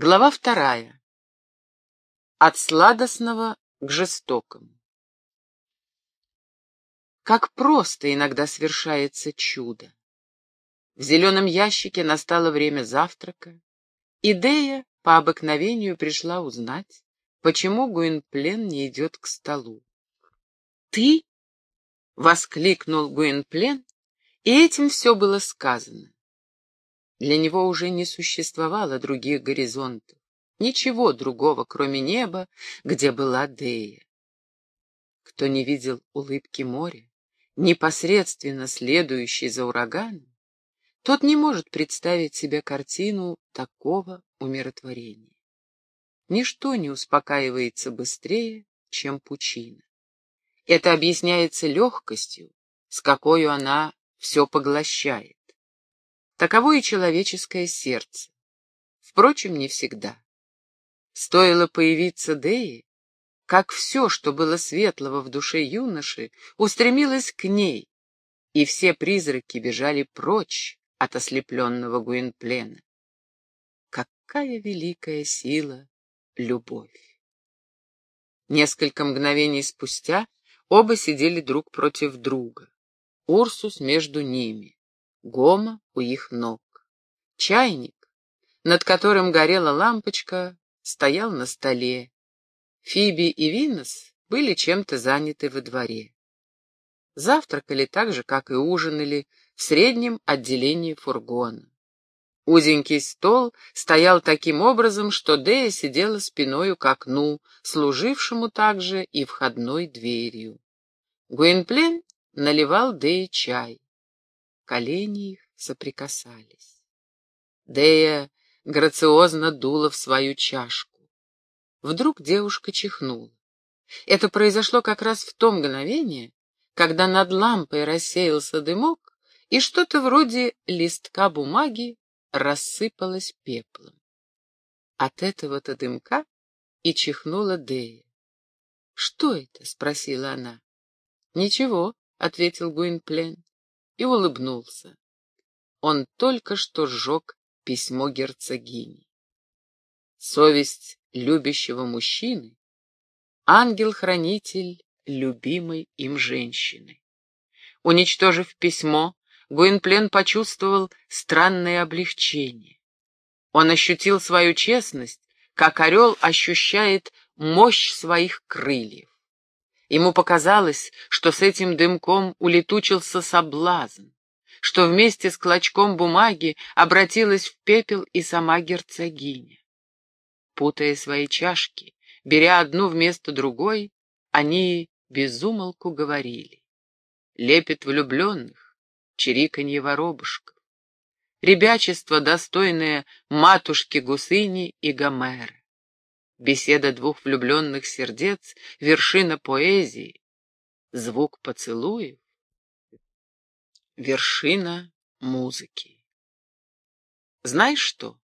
Глава вторая. От сладостного к жестокому. Как просто иногда совершается чудо. В зеленом ящике настало время завтрака, и Дея по обыкновению пришла узнать, почему Гуинплен не идет к столу. «Ты?» — воскликнул Гуинплен, и этим все было сказано. Для него уже не существовало других горизонтов, ничего другого, кроме неба, где была Дея. Кто не видел улыбки моря, непосредственно следующей за ураганом, тот не может представить себе картину такого умиротворения. Ничто не успокаивается быстрее, чем пучина. Это объясняется легкостью, с какой она все поглощает. Таково и человеческое сердце. Впрочем, не всегда. Стоило появиться Деи, как все, что было светлого в душе юноши, устремилось к ней, и все призраки бежали прочь от ослепленного Гуинплена. Какая великая сила любовь! Несколько мгновений спустя оба сидели друг против друга, Урсус между ними. Гома у их ног. Чайник, над которым горела лампочка, стоял на столе. Фиби и Винос были чем-то заняты во дворе. Завтракали так же, как и ужинали, в среднем отделении фургона. Узенький стол стоял таким образом, что Дея сидела спиною к окну, служившему также и входной дверью. Гуинплен наливал Дее чай колени их соприкасались. Дея грациозно дула в свою чашку. Вдруг девушка чихнула. Это произошло как раз в то мгновение, когда над лампой рассеялся дымок, и что-то вроде листка бумаги рассыпалось пеплом. От этого-то дымка и чихнула Дея. «Что это?» — спросила она. «Ничего», — ответил Гуинплен и улыбнулся. Он только что сжег письмо герцогини. Совесть любящего мужчины — ангел-хранитель любимой им женщины. Уничтожив письмо, Гуинплен почувствовал странное облегчение. Он ощутил свою честность, как орел ощущает мощь своих крыльев. Ему показалось, что с этим дымком улетучился соблазн, что вместе с клочком бумаги обратилась в пепел и сама герцогиня. Путая свои чашки, беря одну вместо другой, они безумолку говорили. Лепет влюбленных, чириканье воробушков, ребячество, достойное матушки Гусыни и Гомера. Беседа двух влюбленных сердец — вершина поэзии. Звук поцелуев — вершина музыки. Знаешь что?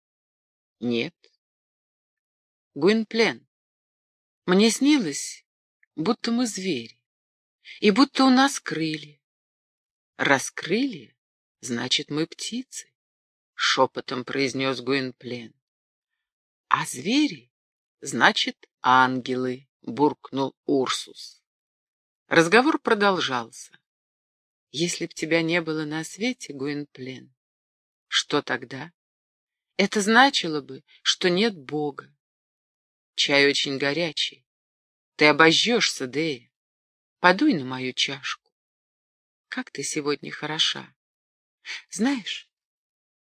Нет. Гуинплен, мне снилось, будто мы звери, и будто у нас крылья. Раскрыли, значит, мы птицы, — шепотом произнес Гуинплен. А звери Значит, ангелы, буркнул Урсус. Разговор продолжался. Если б тебя не было на свете, Гуинплен, что тогда? Это значило бы, что нет Бога. Чай очень горячий. Ты обожжешься, Дея. Подуй на мою чашку. Как ты сегодня хороша. Знаешь,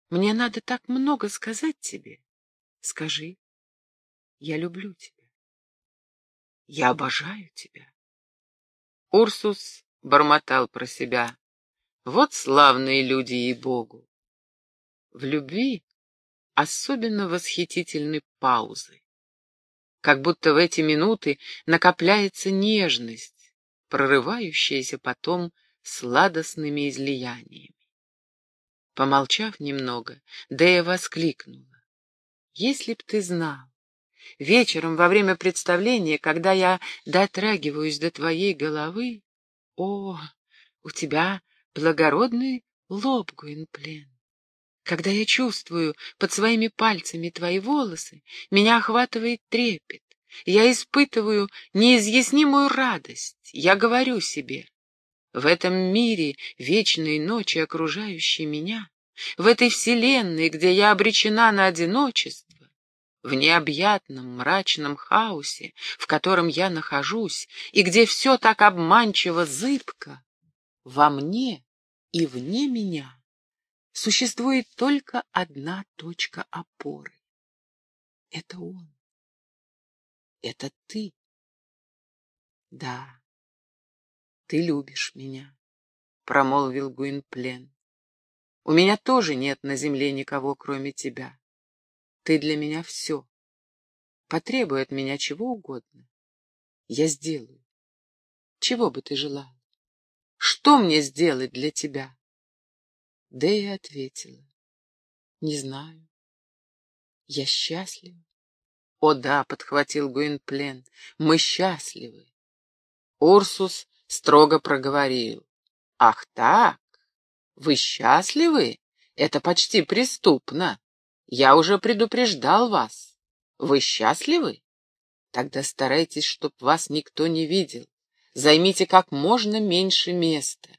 мне надо так много сказать тебе. Скажи. Я люблю тебя. Я обожаю тебя. Урсус бормотал про себя. Вот славные люди и Богу. В любви особенно восхитительны паузы. Как будто в эти минуты накопляется нежность, прорывающаяся потом сладостными излияниями. Помолчав немного, Дея воскликнула. «Если б ты знал, Вечером, во время представления, когда я дотрагиваюсь до твоей головы, о, у тебя благородный лоб, Гуинплен. Когда я чувствую под своими пальцами твои волосы, меня охватывает трепет. Я испытываю неизъяснимую радость. Я говорю себе, в этом мире вечной ночи, окружающей меня, в этой вселенной, где я обречена на одиночество, в необъятном мрачном хаосе, в котором я нахожусь, и где все так обманчиво зыбко, во мне и вне меня существует только одна точка опоры. Это он. Это ты. Да, ты любишь меня, промолвил Гуинплен. У меня тоже нет на земле никого, кроме тебя. Ты для меня все. Потребуй от меня чего угодно. Я сделаю. Чего бы ты желал? Что мне сделать для тебя? Дэя ответила. Не знаю. Я счастлива. О да, подхватил Гуинплен, мы счастливы. Урсус строго проговорил. Ах так? Вы счастливы? Это почти преступно. Я уже предупреждал вас. Вы счастливы? Тогда старайтесь, чтоб вас никто не видел. Займите как можно меньше места.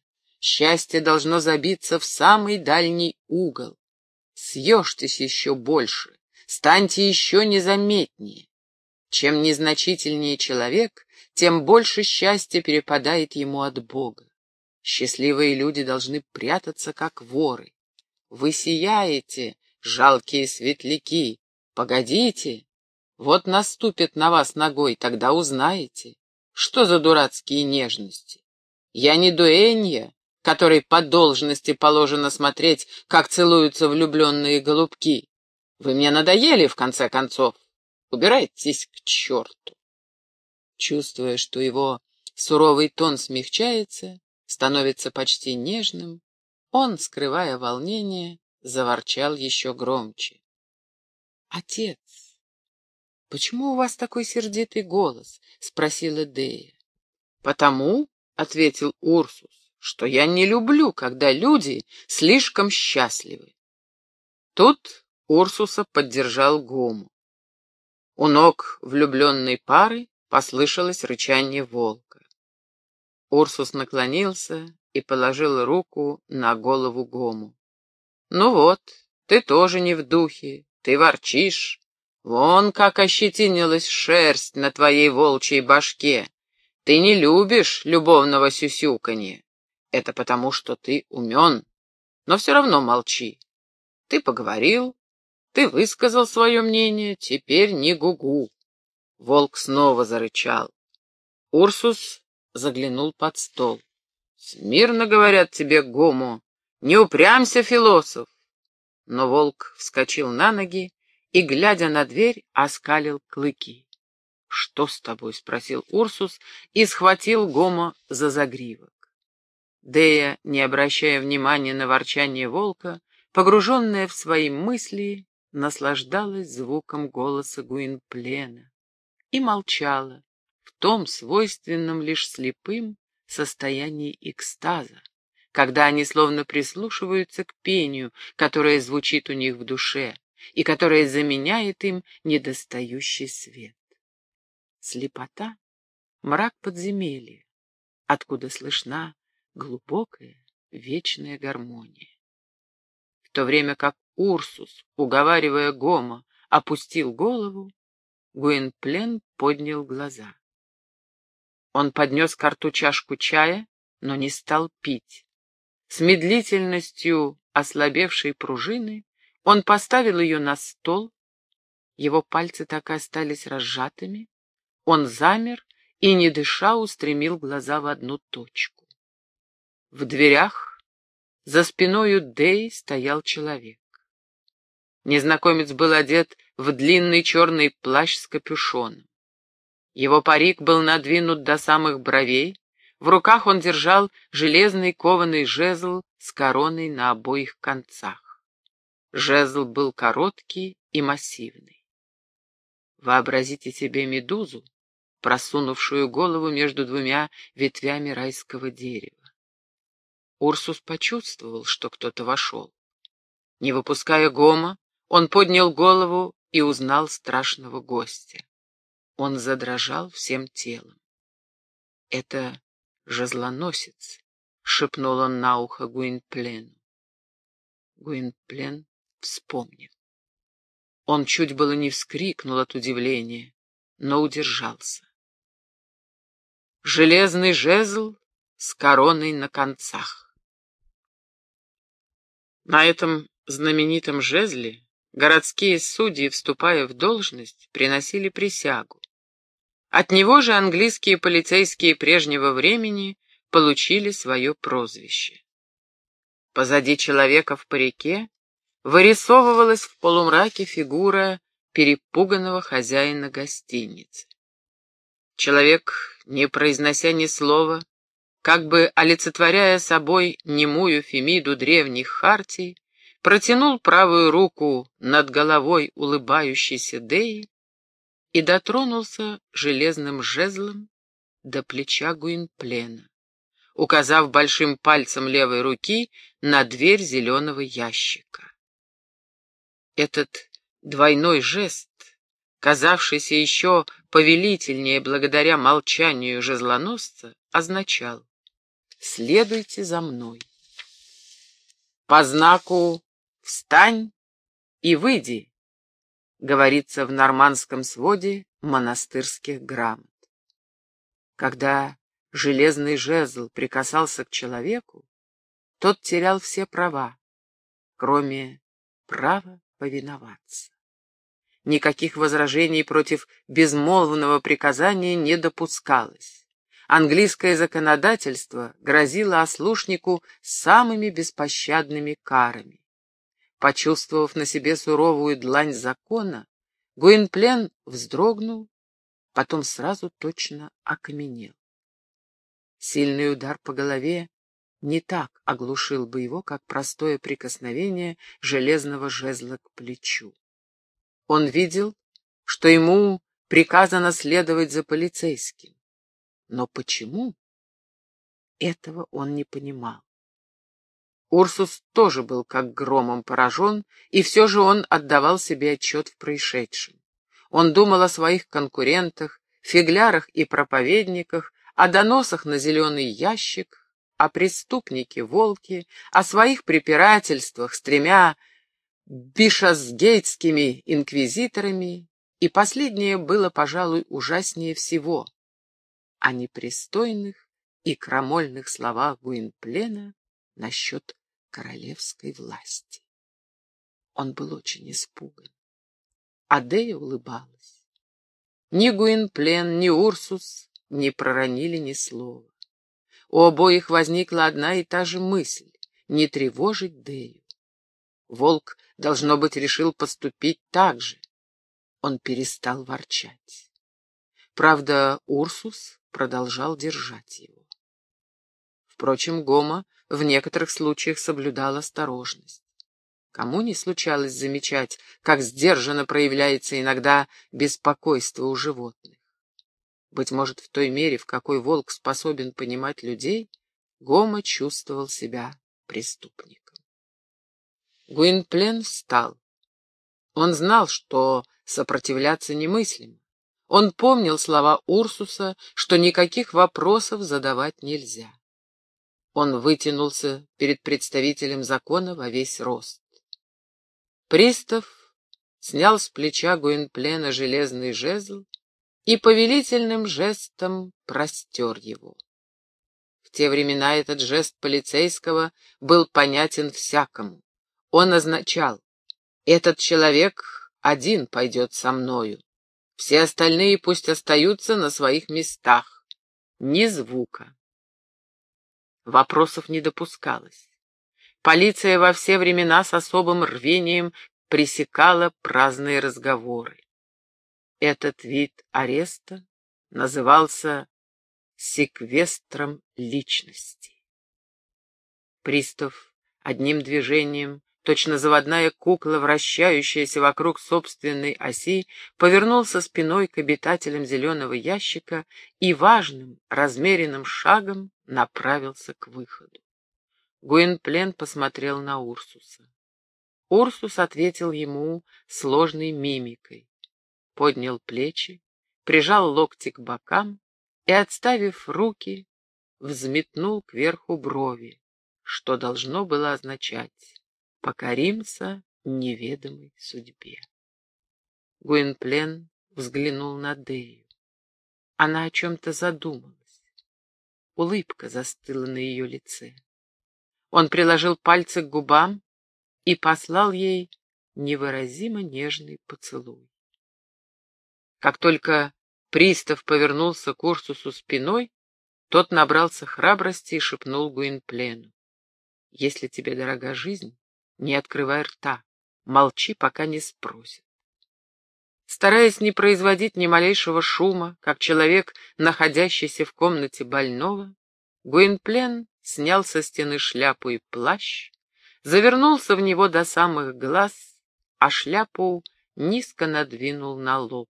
Счастье должно забиться в самый дальний угол. Съешьтесь еще больше, станьте еще незаметнее. Чем незначительнее человек, тем больше счастья перепадает ему от Бога. Счастливые люди должны прятаться, как воры. Вы сияете, жалкие светляки. Погодите, вот наступит на вас ногой, тогда узнаете. Что за дурацкие нежности? Я не дуэнья, которой по должности положено смотреть, как целуются влюбленные голубки. Вы мне надоели, в конце концов. Убирайтесь к черту. Чувствуя, что его суровый тон смягчается, становится почти нежным, он, скрывая волнение, заворчал еще громче. — Отец, почему у вас такой сердитый голос? — спросила Дея. — Потому, — ответил Урсус, что я не люблю, когда люди слишком счастливы. Тут Урсуса поддержал Гому. У ног влюбленной пары послышалось рычание волка. Урсус наклонился и положил руку на голову Гому. «Ну вот, ты тоже не в духе, ты ворчишь. Вон как ощетинилась шерсть на твоей волчьей башке. Ты не любишь любовного сюсюканья. Это потому, что ты умен, но все равно молчи. Ты поговорил, ты высказал свое мнение, теперь не гугу. Волк снова зарычал. Урсус заглянул под стол. «Смирно, говорят тебе, Гому, не упрямся, философ!» Но волк вскочил на ноги и, глядя на дверь, оскалил клыки. «Что с тобой?» — спросил Урсус и схватил Гомо за загривок. Дея, не обращая внимания на ворчание волка, погруженная в свои мысли, наслаждалась звуком голоса Гуинплена и молчала в том свойственном лишь слепым состоянии экстаза, когда они словно прислушиваются к пению, которое звучит у них в душе и которое заменяет им недостающий свет. Слепота — мрак подземелья, откуда слышна глубокая, вечная гармония. В то время как Урсус, уговаривая Гома, опустил голову, Гуинплен поднял глаза. Он поднес к рту чашку чая, но не стал пить. С медлительностью ослабевшей пружины он поставил ее на стол, его пальцы так и остались разжатыми, он замер и, не дыша, устремил глаза в одну точку. В дверях за спиною Дэй стоял человек. Незнакомец был одет в длинный черный плащ с капюшоном. Его парик был надвинут до самых бровей, в руках он держал железный кованый жезл с короной на обоих концах. Жезл был короткий и массивный. Вообразите себе медузу, просунувшую голову между двумя ветвями райского дерева. Урсус почувствовал, что кто-то вошел. Не выпуская Гома, он поднял голову и узнал страшного гостя. Он задрожал всем телом. «Это жезлоносец», — шепнул он на ухо Гуинплену. Гуинплен вспомнил. Он чуть было не вскрикнул от удивления, но удержался. Железный жезл с короной на концах. На этом знаменитом жезле городские судьи, вступая в должность, приносили присягу. От него же английские полицейские прежнего времени получили свое прозвище. Позади человека в парике вырисовывалась в полумраке фигура перепуганного хозяина гостиницы. Человек, не произнося ни слова, как бы олицетворяя собой немую фемиду древних хартий, протянул правую руку над головой улыбающейся Деи и дотронулся железным жезлом до плеча Гуинплена, указав большим пальцем левой руки на дверь зеленого ящика. Этот двойной жест, казавшийся еще повелительнее благодаря молчанию жезлоносца, означал «Следуйте за мной». По знаку «Встань и выйди», говорится в нормандском своде монастырских грамот. Когда железный жезл прикасался к человеку, тот терял все права, кроме права повиноваться. Никаких возражений против безмолвного приказания не допускалось. Английское законодательство грозило ослушнику самыми беспощадными карами. Почувствовав на себе суровую длань закона, Гуинплен вздрогнул, потом сразу точно окаменел. Сильный удар по голове не так оглушил бы его, как простое прикосновение железного жезла к плечу. Он видел, что ему приказано следовать за полицейским. Но почему? Этого он не понимал. Урсус тоже был как громом поражен, и все же он отдавал себе отчет в происшедшем. Он думал о своих конкурентах, фиглярах и проповедниках, о доносах на зеленый ящик, о преступнике-волке, о своих препирательствах с тремя бишасгейтскими инквизиторами, и последнее было, пожалуй, ужаснее всего, о непристойных и крамольных словах Гуинплена насчет королевской власти. Он был очень испуган. Адея улыбалась. Ни Гуинплен, ни Урсус не проронили ни слова. У обоих возникла одна и та же мысль — не тревожить Дею. Волк, должно быть, решил поступить так же. Он перестал ворчать. Правда, Урсус продолжал держать его. Впрочем, Гома в некоторых случаях соблюдал осторожность. Кому не случалось замечать, как сдержанно проявляется иногда беспокойство у животных? Быть может, в той мере, в какой волк способен понимать людей, Гома чувствовал себя преступником. Гуинплен встал. Он знал, что сопротивляться немыслимо. Он помнил слова Урсуса, что никаких вопросов задавать нельзя. Он вытянулся перед представителем закона во весь рост. Пристав снял с плеча Гуинплена железный жезл и повелительным жестом простер его. В те времена этот жест полицейского был понятен всякому. Он означал, этот человек один пойдет со мною, все остальные пусть остаются на своих местах, ни звука. Вопросов не допускалось. Полиция во все времена с особым рвением пресекала праздные разговоры. Этот вид ареста назывался секвестром личности. Пристав одним движением, точно заводная кукла, вращающаяся вокруг собственной оси, повернулся спиной к обитателям зеленого ящика и важным, размеренным шагом направился к выходу. Гуинплен посмотрел на Урсуса. Урсус ответил ему сложной мимикой, поднял плечи, прижал локти к бокам и, отставив руки, взметнул кверху брови, что должно было означать «покоримся неведомой судьбе». Гуинплен взглянул на Дею. Она о чем-то задумалась. Улыбка застыла на ее лице. Он приложил пальцы к губам и послал ей невыразимо нежный поцелуй. Как только пристав повернулся к Урсусу спиной, тот набрался храбрости и шепнул Гуинплену. «Если тебе дорога жизнь, не открывай рта, молчи, пока не спросят». Стараясь не производить ни малейшего шума, как человек, находящийся в комнате больного, Гуинплен снял со стены шляпу и плащ, завернулся в него до самых глаз, а шляпу низко надвинул на лоб.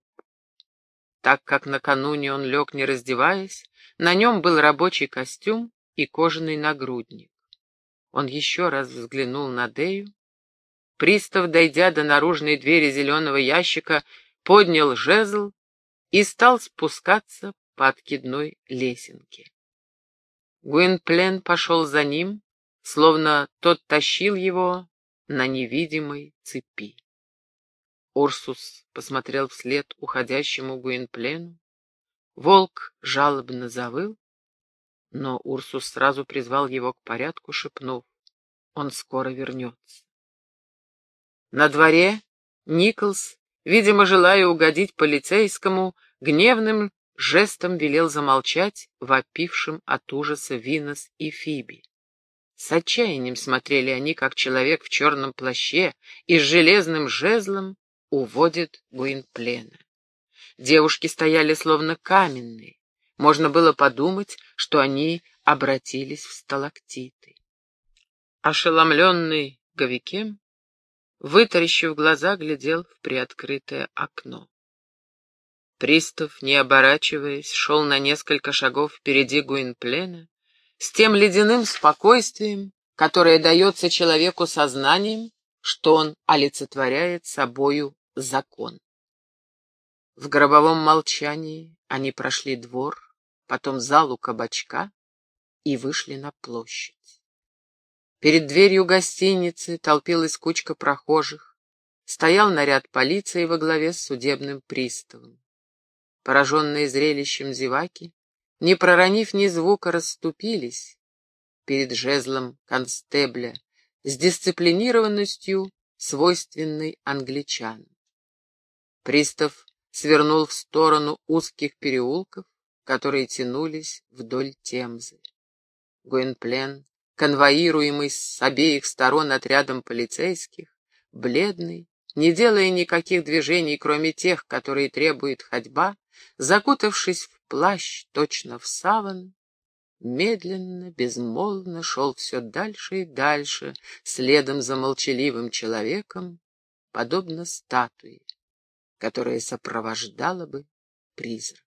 Так как накануне он лег не раздеваясь, на нем был рабочий костюм и кожаный нагрудник. Он еще раз взглянул на Дею. Пристав, дойдя до наружной двери зеленого ящика, поднял жезл и стал спускаться по откидной лесенке. Гуинплен пошел за ним, словно тот тащил его на невидимой цепи. Урсус посмотрел вслед уходящему Гуинплену. Волк жалобно завыл, но Урсус сразу призвал его к порядку, шепнув, он скоро вернется. На дворе Николс видимо, желая угодить полицейскому, гневным жестом велел замолчать вопившим от ужаса Винос и Фиби. С отчаянием смотрели они, как человек в черном плаще и с железным жезлом уводит Гуинплена. Девушки стояли словно каменные. Можно было подумать, что они обратились в сталактиты. Ошеломленный Говикем вытаращив глаза, глядел в приоткрытое окно. Пристав, не оборачиваясь, шел на несколько шагов впереди Гуинплена с тем ледяным спокойствием, которое дается человеку сознанием, что он олицетворяет собою закон. В гробовом молчании они прошли двор, потом залу кабачка и вышли на площадь. Перед дверью гостиницы толпилась кучка прохожих. Стоял наряд полиции во главе с судебным приставом. Пораженные зрелищем зеваки, не проронив ни звука, расступились перед жезлом констебля с дисциплинированностью, свойственной англичанам. Пристав свернул в сторону узких переулков, которые тянулись вдоль Темзы. Гуинплен конвоируемый с обеих сторон отрядом полицейских, бледный, не делая никаких движений, кроме тех, которые требует ходьба, закутавшись в плащ точно в саван, медленно, безмолвно шел все дальше и дальше, следом за молчаливым человеком, подобно статуе, которая сопровождала бы призрак.